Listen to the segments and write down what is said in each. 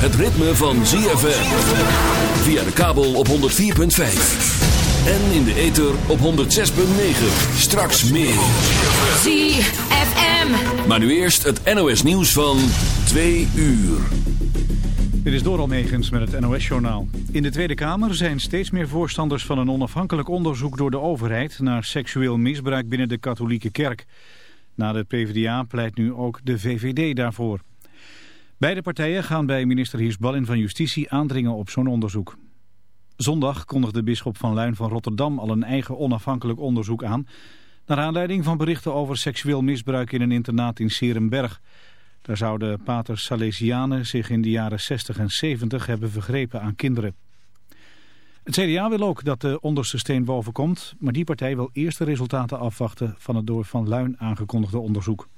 het ritme van ZFM. Via de kabel op 104.5. En in de ether op 106.9. Straks meer. ZFM. Maar nu eerst het NOS nieuws van 2 uur. Dit is Doral Megens met het NOS-journaal. In de Tweede Kamer zijn steeds meer voorstanders van een onafhankelijk onderzoek door de overheid naar seksueel misbruik binnen de katholieke kerk. Na de PvdA pleit nu ook de VVD daarvoor. Beide partijen gaan bij minister Hiers-Ballin van Justitie aandringen op zo'n onderzoek. Zondag kondigde bisschop van Luin van Rotterdam al een eigen onafhankelijk onderzoek aan... naar aanleiding van berichten over seksueel misbruik in een internaat in Serenberg. Daar zouden paters Salesianen zich in de jaren 60 en 70 hebben vergrepen aan kinderen. Het CDA wil ook dat de onderste steen boven komt, maar die partij wil eerst de resultaten afwachten van het door Van Luin aangekondigde onderzoek.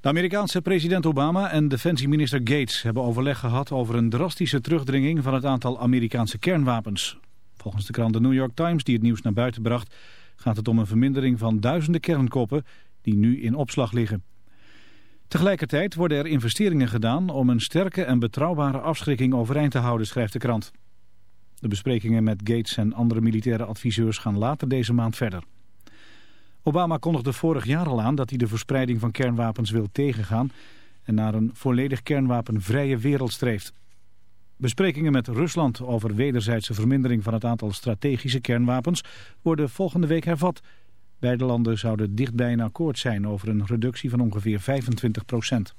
De Amerikaanse president Obama en defensieminister Gates hebben overleg gehad over een drastische terugdringing van het aantal Amerikaanse kernwapens. Volgens de krant The New York Times, die het nieuws naar buiten bracht, gaat het om een vermindering van duizenden kernkoppen die nu in opslag liggen. Tegelijkertijd worden er investeringen gedaan om een sterke en betrouwbare afschrikking overeind te houden, schrijft de krant. De besprekingen met Gates en andere militaire adviseurs gaan later deze maand verder. Obama kondigde vorig jaar al aan dat hij de verspreiding van kernwapens wil tegengaan en naar een volledig kernwapenvrije wereld streeft. Besprekingen met Rusland over wederzijdse vermindering van het aantal strategische kernwapens worden volgende week hervat. Beide landen zouden dichtbij een akkoord zijn over een reductie van ongeveer 25 procent.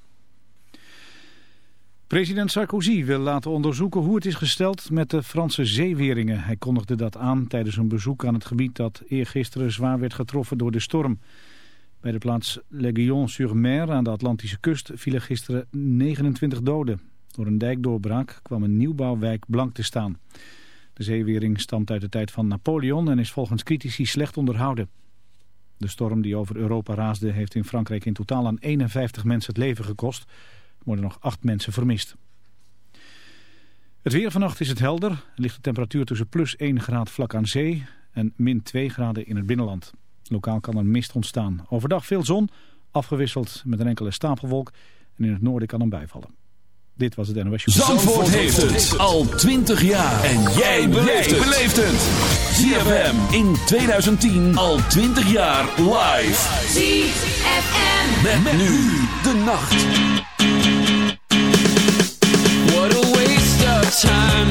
President Sarkozy wil laten onderzoeken hoe het is gesteld met de Franse zeeweringen. Hij kondigde dat aan tijdens een bezoek aan het gebied dat eergisteren zwaar werd getroffen door de storm. Bij de plaats Le Guillon-sur-Mer aan de Atlantische kust vielen gisteren 29 doden. Door een dijkdoorbraak kwam een nieuwbouwwijk blank te staan. De zeewering stamt uit de tijd van Napoleon en is volgens critici slecht onderhouden. De storm die over Europa raasde heeft in Frankrijk in totaal aan 51 mensen het leven gekost. Worden nog acht mensen vermist. Het weer vannacht is het helder. Er ligt de temperatuur tussen plus 1 graad vlak aan zee en min 2 graden in het binnenland. Lokaal kan er mist ontstaan. Overdag veel zon, afgewisseld met een enkele stapelwolk. En in het noorden kan een bui vallen. Dit was het NOS Zandvoort heeft het al 20 jaar. En jij beleeft het. ZFM in 2010 al 20 jaar live. ZFM. Met, nu de nacht. What a waste of time.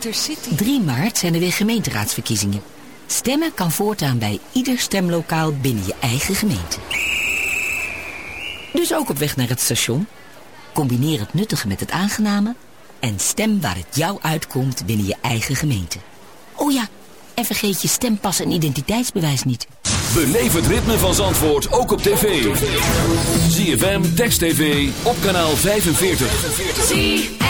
3 maart zijn er weer gemeenteraadsverkiezingen. Stemmen kan voortaan bij ieder stemlokaal binnen je eigen gemeente. Dus ook op weg naar het station. Combineer het nuttige met het aangename... en stem waar het jou uitkomt binnen je eigen gemeente. Oh ja, en vergeet je stempas en identiteitsbewijs niet. Beleef het ritme van Zandvoort ook op tv. ZFM, Text TV, op kanaal 45.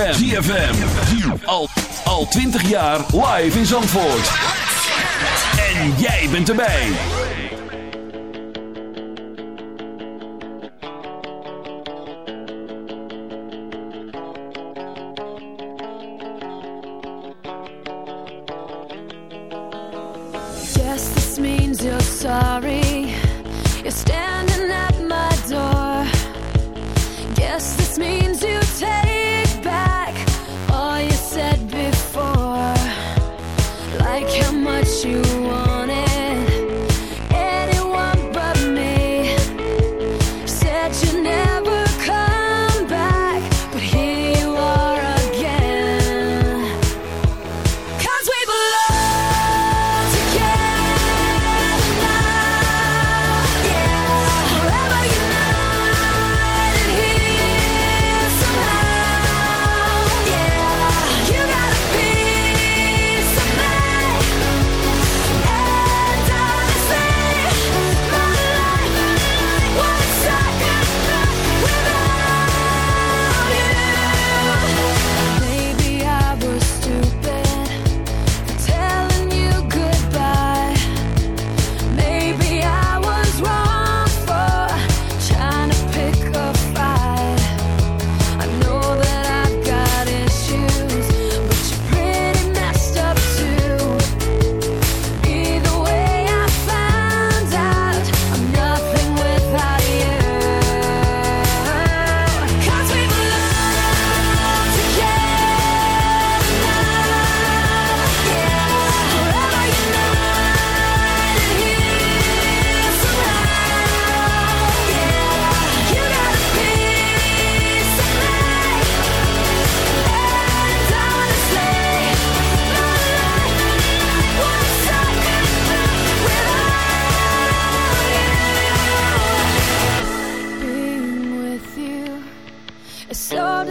ZFM. ZFM. Al, al 20 jaar live in Zandvoort. En jij bent erbij. Yes, this means you're sorry. You're standing at my door. Yes, this means